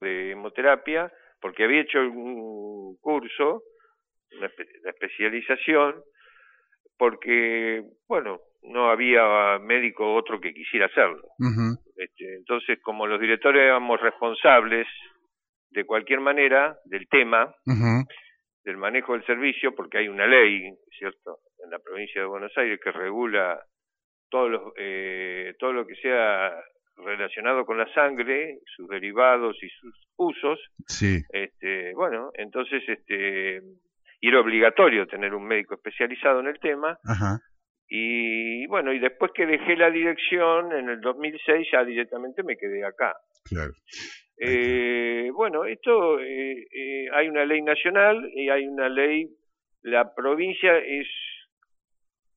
de hemoterapia, porque había hecho un curso, una, especialización, porque, bueno, no había médico otro que quisiera hacerlo. este, entonces, como los directores éramos responsables de cualquier manera del tema, del manejo del servicio, porque hay una ley, ¿cierto?, en la provincia de Buenos Aires que regula todo lo, eh, todo lo que sea relacionado con la sangre, sus derivados y sus usos. Sí. Este, bueno, entonces este y era obligatorio tener un médico especializado en el tema. Ajá. Y bueno, y después que dejé la dirección en el 2006 ya directamente me quedé acá. Claro. Eh, bueno, esto eh, eh, hay una ley nacional y hay una ley. La provincia es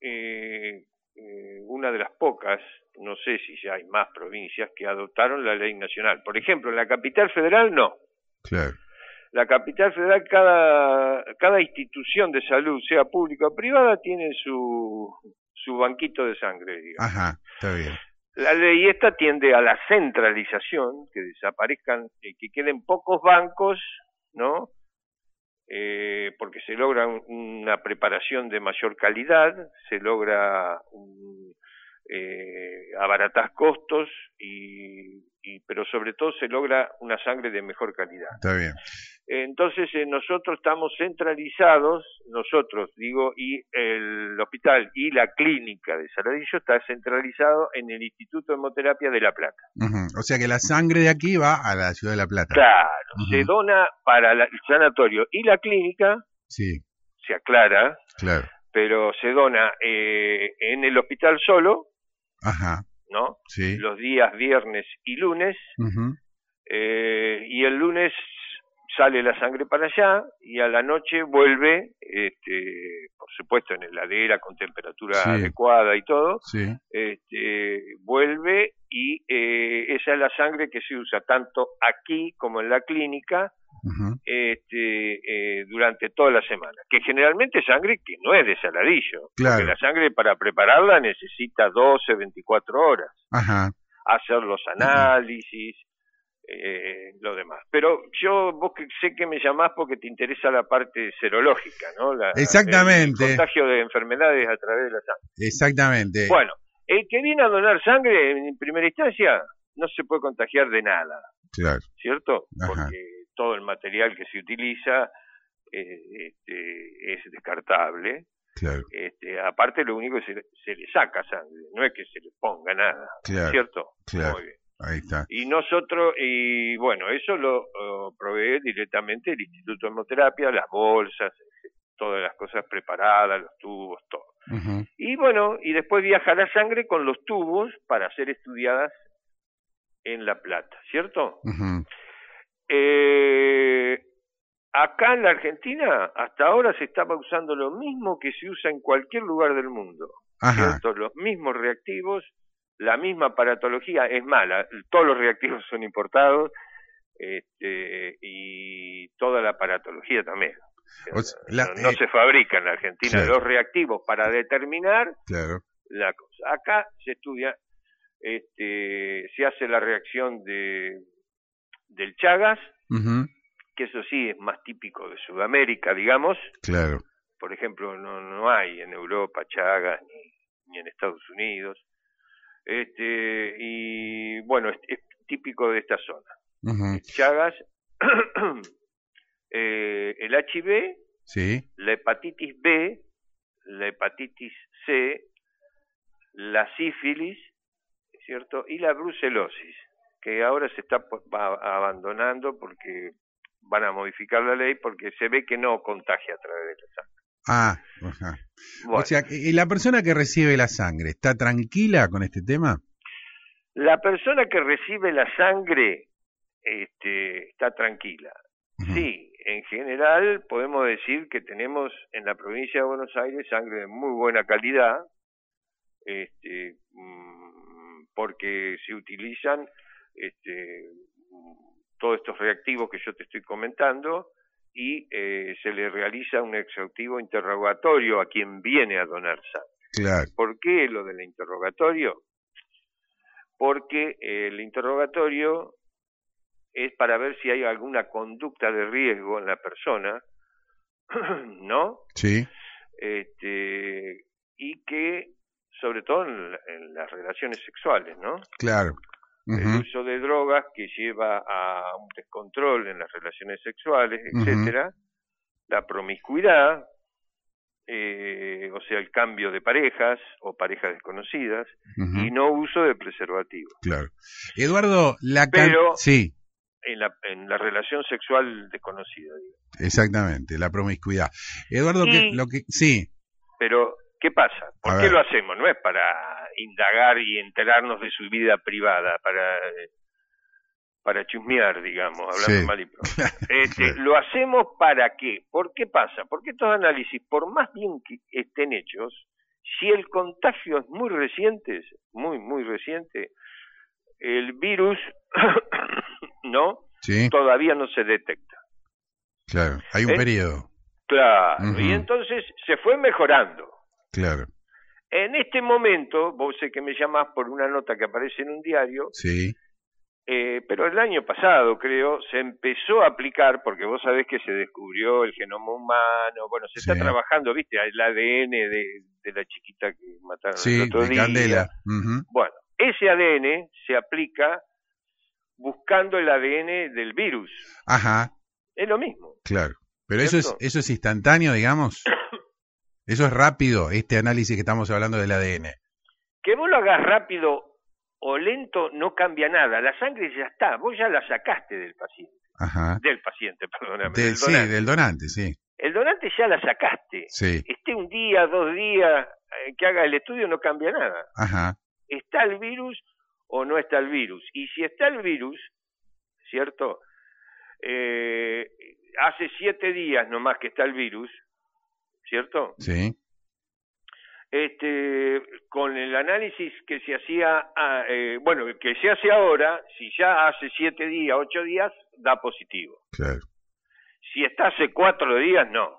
eh, eh, una de las pocas, no sé si ya hay más provincias que adoptaron la ley nacional. Por ejemplo, en la capital federal no. Claro. La capital federal, cada, cada institución de salud, sea pública o privada, tiene su, su banquito de sangre, digamos. Ajá, está bien. La ley esta tiende a la centralización, que desaparezcan, eh, que queden pocos bancos, ¿no? Eh, porque se logra una preparación de mayor calidad, se logra un, eh, abaratar costos y, y, pero sobre todo se logra una sangre de mejor calidad. Está bien. Entonces eh, nosotros estamos centralizados, nosotros digo, y el hospital y la clínica de Saladillo está centralizado en el Instituto de Hemoterapia de La Plata. O sea que la sangre de aquí va a la ciudad de La Plata. Claro, se dona para el sanatorio y la clínica, sí. se aclara, claro. pero se dona eh, en el hospital solo, Ajá. ¿no? Sí. Los días viernes y lunes, eh, y el lunes sale la sangre para allá y a la noche vuelve, este, por supuesto en heladera con temperatura Sí. adecuada y todo, Sí. este, vuelve y eh, esa es la sangre que se usa tanto aquí como en la clínica Este, eh, durante toda la semana, que generalmente es sangre que no es de saladillo, Claro. porque la sangre para prepararla necesita 12, 24 horas, Ajá. hacer los análisis, eh, lo demás. Pero yo, vos que sé que me llamás porque te interesa la parte serológica, ¿no? La- Exactamente. El contagio de enfermedades a través de la sangre. Exactamente. Bueno, el que viene a donar sangre en primera instancia no se puede contagiar de nada, Claro. ¿cierto? Ajá. Porque todo el material que se utiliza eh, este, es descartable. Claro. Este, aparte, lo único que se, le- se le saca sangre, no es que se le ponga nada, Claro. ¿cierto? Claro. Muy bien. Ahí está. Y nosotros, y bueno, eso lo provee directamente el Instituto de Hemoterapia, las bolsas, todas las cosas preparadas, los tubos, todo. Y bueno, y después viaja la sangre con los tubos para ser estudiadas en La Plata, ¿cierto? Ujú. Eh, acá en la Argentina, hasta ahora se estaba usando lo mismo que se usa en cualquier lugar del mundo. Los mismos reactivos, la misma aparatología, es mala, todos los reactivos son importados este, y toda la aparatología también. O sea, la- no, no eh, se fabrica en la Argentina claro. los reactivos para determinar Claro. la cosa. Acá se estudia, este, se hace la reacción de del Chagas, que eso sí es más típico de Sudamérica, digamos. Claro. Por ejemplo, no, no hay en Europa Chagas ni, ni en Estados Unidos. Este, y bueno, es, es típico de esta zona. Chagas, eh, el HIV, Sí. la hepatitis B, la hepatitis C, la sífilis, ¿cierto? Y la brucelosis, que ahora se está pues, abandonando porque van a modificar la ley porque se ve que no contagia a través de la sangre. Ah, ajá. Bueno, O sea, ¿y la persona que recibe la sangre está tranquila con este tema? la persona que recibe la sangre este, está tranquila. Sí, en general podemos decir que tenemos en la provincia de Buenos Aires sangre de muy buena calidad, este, mm, porque se utilizan este, todos estos reactivos que yo te estoy comentando y eh, se le realiza un exhaustivo interrogatorio a quien viene a donar sangre. Claro. ¿Por qué lo del interrogatorio? Porque el interrogatorio es para ver si hay alguna conducta de riesgo en la persona, ¿no? Sí. Este, y que, sobre todo en, la- en las relaciones sexuales, ¿no? Claro. El uso de drogas que lleva a un descontrol en las relaciones sexuales, etcétera. La promiscuidad, eh, o sea, el cambio de parejas o parejas desconocidas, y no uso de preservativo. Claro. Eduardo, la Pero- Sí, En la, en la relación sexual desconocida, digo. exactamente, la promiscuidad. Eduardo, Y- que, lo que... Sí, Pero, ¿qué pasa? ¿Por A qué ver. lo hacemos? No es para indagar y enterarnos de su vida privada, para para chusmear, digamos, hablando Sí. mal y pronto. Este. Lo hacemos para qué? ¿Por qué pasa? Porque estos análisis, por más bien que estén hechos, si el contagio es muy reciente, muy, muy reciente, el virus, ¿no? sí, Todavía no se detecta. claro. Hay un Eh, periodo, Claro. Y entonces se fue mejorando. claro. En este momento, vos sé que me llamás por una nota que aparece en un diario, Sí, eh, pero el año pasado, creo, se empezó a aplicar, porque vos sabés que se descubrió el genoma humano, bueno, se está trabajando, viste, el ADN de, de la chiquita que mataron sí, el otro de día. Candela. Bueno, ese ADN se aplica buscando el ADN del virus. Ajá, Es lo mismo. claro. Pero eso es, eso es instantáneo, digamos. Eso es rápido, este análisis que estamos hablando del ADN. Que vos lo hagas rápido o lento no cambia nada. La sangre ya está, vos ya la sacaste del paciente. Ajá. Del paciente, perdóname. Del- del sí, donante. del donante, sí. El donante ya la sacaste. Sí, Esté un día, dos días eh, que haga el estudio no cambia nada. ajá, ¿Está el virus o no está el virus? Y si está el virus, ¿cierto? Eh, hace siete días nomás que está el virus, ¿cierto? sí, Este, con el análisis que se hacía, ah, eh, bueno, que se hace ahora, si ya hace siete días, ocho días, da positivo. claro, Si está hace cuatro días, no.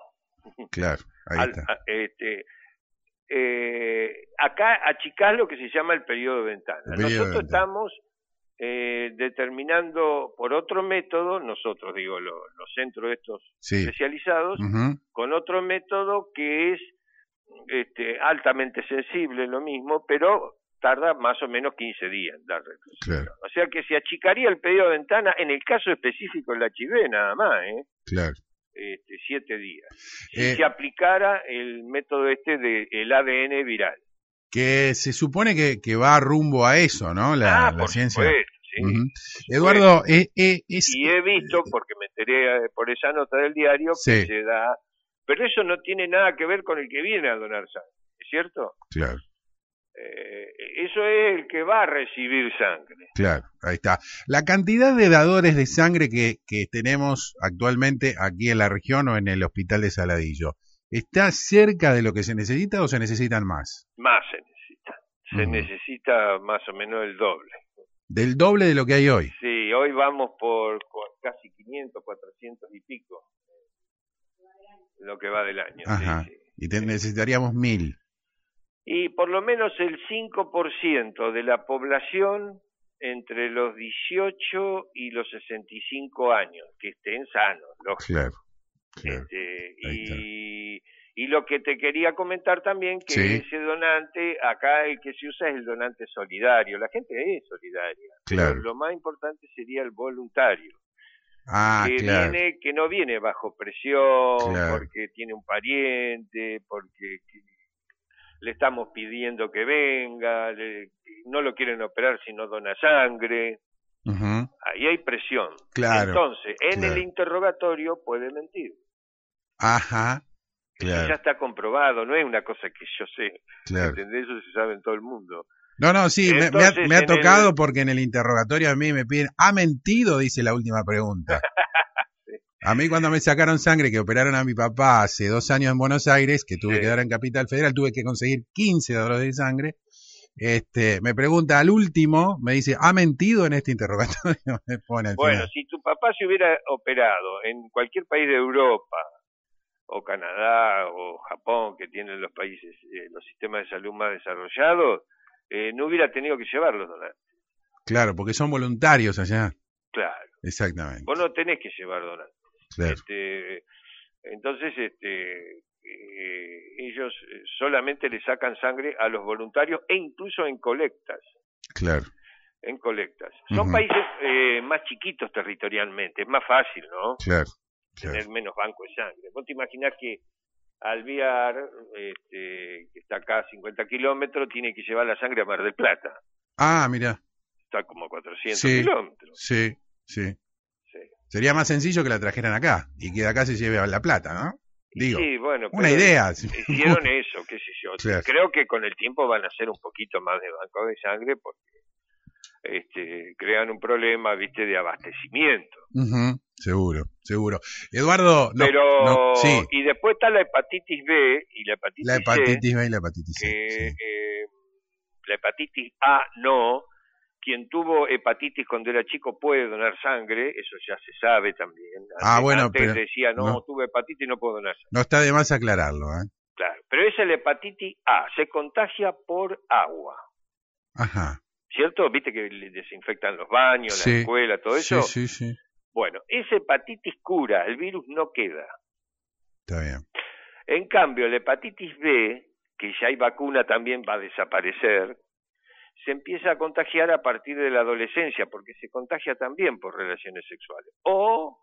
claro. Ahí Al- está. este, eh, acá achicás lo que se llama el periodo de ventana. El periodo de nosotros ventana. estamos eh, determinando por otro método, nosotros digo lo- los centros estos Sí. especializados, con otro método que es este, altamente sensible, lo mismo, pero tarda más o menos 15 días en dar. Claro, O sea que se achicaría el periodo de ventana en el caso específico del HIV nada más, ¿eh? claro. este, siete días. Si Eh, se aplicara el método este de el ADN viral. Que se supone que, que va rumbo a eso, ¿no? La, ah, la por ciencia. supuesto, sí. Eduardo, eh, eh, es, Y he visto, porque me enteré eh, por esa nota del diario, Sí. que se da... Pero eso no tiene nada que ver con el que viene a donar sangre, ¿es cierto? claro, Eh, eso es el que va a recibir sangre. claro, ahí está. La cantidad de dadores de sangre que, que tenemos actualmente aquí en la región o en el hospital de Saladillo, ¿está cerca de lo que se necesita o se necesitan más? Más se necesita. Se necesita más o menos el doble. Del doble de lo que hay hoy. Sí, hoy vamos por casi 500, 400 y pico. Lo que va del año. Ajá. sí. Y te- necesitaríamos mil. Y por lo menos el 5% de la población entre los 18 y los 65 años, que estén sanos, lógico. Claro, claro. Este, y, y lo que te quería comentar también, que Sí. ese donante, acá el que se usa es el donante solidario. La gente es solidaria. pero Claro. lo más importante sería el voluntario. Ah, que claro. viene que no viene bajo presión Claro. porque tiene un pariente porque que- le estamos pidiendo que venga le- no lo quieren operar si no dona sangre Ujú. ahí hay presión Claro, entonces en el interrogatorio puede mentir Ajá, Ya está comprobado no es una cosa que yo sé claro. ¿entendés? eso se sabe en todo el mundo No, no, sí, me- me, ha, me tocado el- porque en el interrogatorio a mí me piden, ¿ha mentido? Dice la última pregunta. A mí cuando me sacaron sangre, que operaron a mi papá hace dos años en Buenos Aires, que tuve Sí. que dar en Capital Federal, tuve que conseguir 15 dadores de sangre. Este, me pregunta al último, me dice, ¿ha mentido en este interrogatorio? Me pone Bueno, si tu papá se hubiera operado en cualquier país de Europa, o Canadá, o Japón, que tienen los países, eh, los sistemas de salud más desarrollados, eh, no hubiera tenido que llevar los donantes. Claro, porque son voluntarios allá. Claro. Exactamente. Vos no tenés que llevar donantes. Claro. Este, entonces, este, eh, ellos eh, solamente le sacan sangre a los voluntarios e incluso en colectas. Claro. En colectas. Son países eh, más chiquitos territorialmente, es más fácil, ¿no? Claro. Tener menos banco de sangre. Vos te imaginás que Alviar, este, que está acá a 50 kilómetros, tiene que llevar la sangre a Mar del Plata. Ah, mira. Está como a 400 Sí. kilómetros. Sí, sí. Sí. Sería más sencillo que la trajeran acá y que de acá se lleve a La Plata, ¿no? Digo, Sí, bueno, una idea. Hicieron eso, qué sé yo. Claro. Creo que con el tiempo van a hacer un poquito más de banco de sangre porque este, crean un problema, viste, de abastecimiento. Ujú, Seguro, seguro. Eduardo, no, Pero, no, sí, y después está la hepatitis B y la hepatitis, la C, hepatitis B y la hepatitis C. que sí. eh, la hepatitis A no. Quien tuvo hepatitis cuando era chico puede donar sangre, eso ya se sabe también. Ah, bueno, antes pero decía, no, no. tuve hepatitis y no puedo donar sangre. No está de más aclararlo, ¿eh? Claro, pero es la hepatitis A, se contagia por agua. Ajá. ¿Cierto? Viste que le desinfectan los baños, Sí, la escuela, todo eso. Sí, sí, sí. Bueno, esa hepatitis cura, el virus no queda. Está bien. En cambio, la hepatitis B, que ya hay vacuna, también va a desaparecer, se empieza a contagiar a partir de la adolescencia, porque se contagia también por relaciones sexuales. O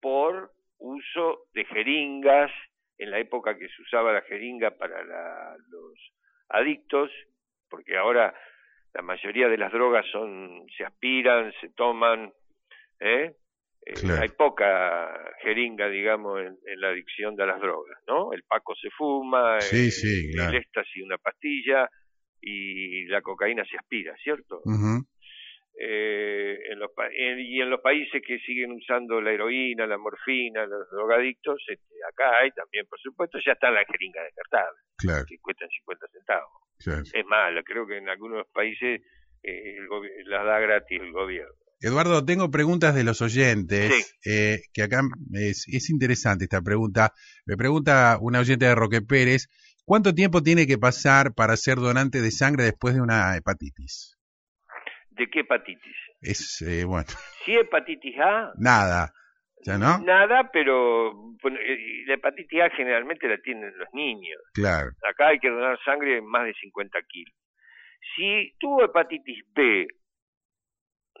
por uso de jeringas, en la época que se usaba la jeringa para la- los adictos, porque ahora la mayoría de las drogas son se aspiran, se toman, ¿eh? Eh, Claro. hay poca jeringa, digamos, en, en la adicción de las drogas, ¿no? El paco se fuma, Sí, eh, sí, claro. el éxtasis una pastilla y la cocaína se aspira, ¿cierto? Eh, en los en- y en los países que siguen usando la heroína, la morfina, los drogadictos, este, acá hay también, por supuesto, ya están las jeringas descartables, Claro, que cuestan 50 centavos. Es más, creo que en algunos países eh, el las da gratis el gobierno. Eduardo, tengo preguntas de los oyentes, eh, que acá es, es interesante esta pregunta. Me pregunta una oyente de Roque Pérez, ¿cuánto tiempo tiene que pasar para ser donante de sangre después de una hepatitis? ¿De qué hepatitis? Es, eh, bueno, Si hepatitis A, nada, ¿ya no? nada, pero bueno, eh, la hepatitis A generalmente la tienen los niños. Claro, Acá hay que donar sangre en más de 50 kilos. Si tuvo hepatitis B,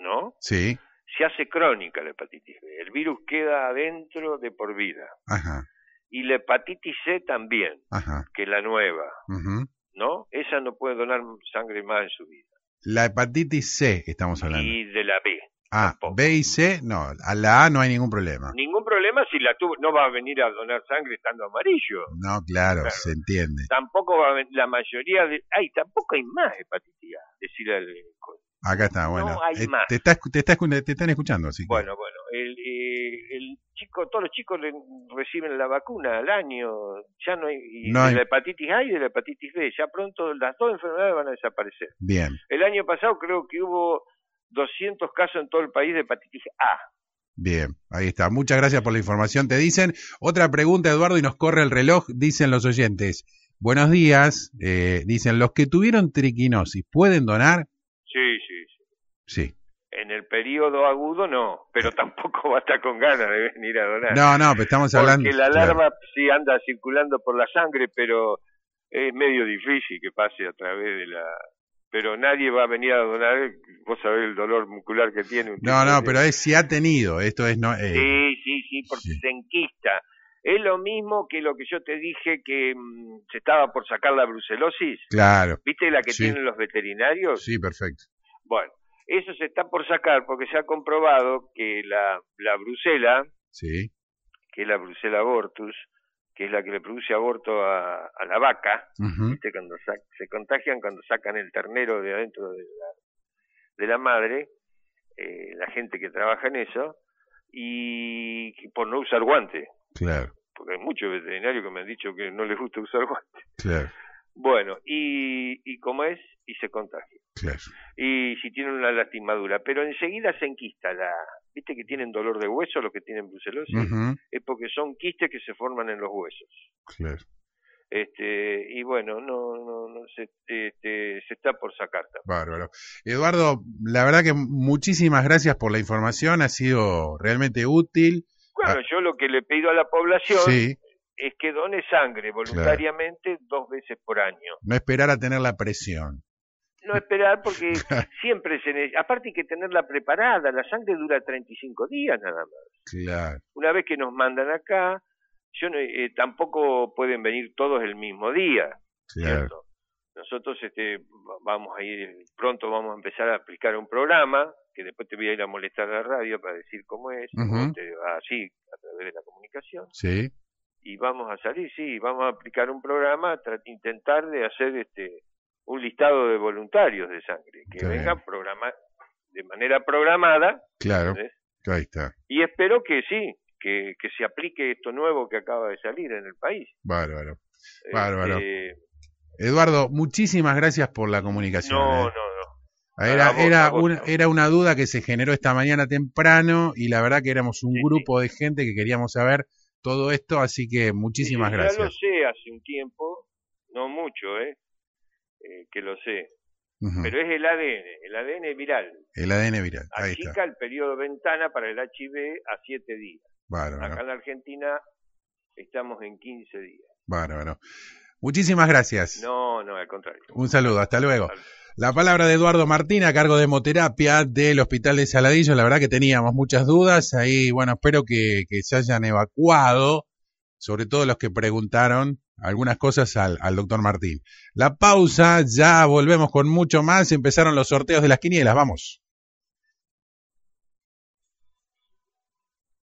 ¿no? sí, Se hace crónica la hepatitis B. El virus queda adentro de por vida. ajá, Y la hepatitis C también, ajá. que es la nueva, ujú. ¿no? Esa no puede donar sangre más en su vida. La hepatitis C estamos hablando. Y de la B. Ah, tampoco. B y C, no, a la A no hay ningún problema. Ningún problema si la tuvo, no va a venir a donar sangre estando amarillo. No, claro, Claro. se entiende. Tampoco va a la mayoría de... Ay, tampoco hay más hepatitis A, decirle al... Acá está, bueno. No hay Eh, más. Te, está, te, está escu- te están escuchando, así que. Bueno, bueno, el, eh, el chico, todos los chicos le- reciben la vacuna al año, ya no hay, y No de hay- la hepatitis A y de la hepatitis B, ya pronto las dos enfermedades van a desaparecer. Bien, El año pasado creo que hubo 200 casos en todo el país de hepatitis A. bien, ahí está. Muchas gracias por la información. Te dicen, otra pregunta, Eduardo, y nos corre el reloj, dicen los oyentes. Buenos días, eh, dicen, los que tuvieron triquinosis, ¿pueden donar? Sí. En el periodo agudo no, pero tampoco va a estar con ganas de venir a donar. No, no, pero estamos hablando. Porque la claro. larva sí anda circulando por la sangre, pero es medio difícil que pase a través de la... Pero nadie va a venir a donar, vos sabés el dolor muscular que tiene. un No, no, de- pero es si ha tenido, esto es no. eh, Sí, sí, sí, porque sí. se enquista. Es lo mismo que lo que yo te dije que mm, se estaba por sacar la brucelosis. Claro, ¿Viste la que Sí. tienen los veterinarios? sí, perfecto. Bueno, eso se está por sacar porque se ha comprobado que la, la brucela, Sí, que es la brucela abortus, que es la que le produce aborto a, a la vaca, ¿viste? Cuando sa- se contagian cuando sacan el ternero de adentro de la, de la madre, eh, la gente que trabaja en eso, y por no usar guantes, claro, porque hay muchos veterinarios que me han dicho que no les gusta usar guantes. claro, Bueno, y, y como es, y se contagia. claro. Y si tienen una lastimadura, pero enseguida se enquista la... ¿Viste que tienen dolor de hueso los que tienen brucelosis? Es porque son quistes que se forman en los huesos. claro. este y bueno no no no se este, se está por sacar bárbaro Eduardo la verdad que muchísimas gracias por la información ha sido realmente útil bueno ah. yo lo que le pido a la población es que done sangre voluntariamente dos veces por año no esperar a tener la presión no esperar porque siempre se necesita, aparte hay que tenerla preparada, la sangre dura 35 días nada más. Claro. Una vez que nos mandan acá, yo eh, tampoco pueden venir todos el mismo día, ¿cierto? Nosotros este, vamos a ir, pronto vamos a empezar a aplicar un programa, que después te voy a ir a molestar a la radio para decir cómo es, así, a través de la comunicación. Sí. Y vamos a salir, sí, vamos a aplicar un programa, intentar de hacer este un listado de voluntarios de sangre, que vengan programa de manera programada. Claro, ahí está. Y espero que sí, que, que se aplique esto nuevo que acaba de salir en el país. Bárbaro, bárbaro. Este, Eduardo, muchísimas gracias por la comunicación. No, ¿eh? no, no. Era, era, una, era una duda que se generó esta mañana temprano y la verdad que éramos un grupo de gente que queríamos saber todo esto, así que muchísimas gracias. Ya lo sé hace un tiempo, no mucho, ¿eh? eh que lo sé. Pero es el ADN, el ADN viral. El ADN viral. Ahí Achica el periodo ventana para el HIV a 7 días. Acá en la Argentina estamos en 15 días. Bárbaro. Muchísimas gracias. No, no, al contrario. Un saludo, hasta luego. La palabra de Eduardo Martín a cargo de hemoterapia del Hospital de Saladillo. La verdad que teníamos muchas dudas. Ahí, bueno, espero que, se hayan evacuado, sobre todo los que preguntaron algunas cosas al, al doctor Martín. La pausa, ya volvemos con mucho más. Empezaron los sorteos de las quinielas. Vamos.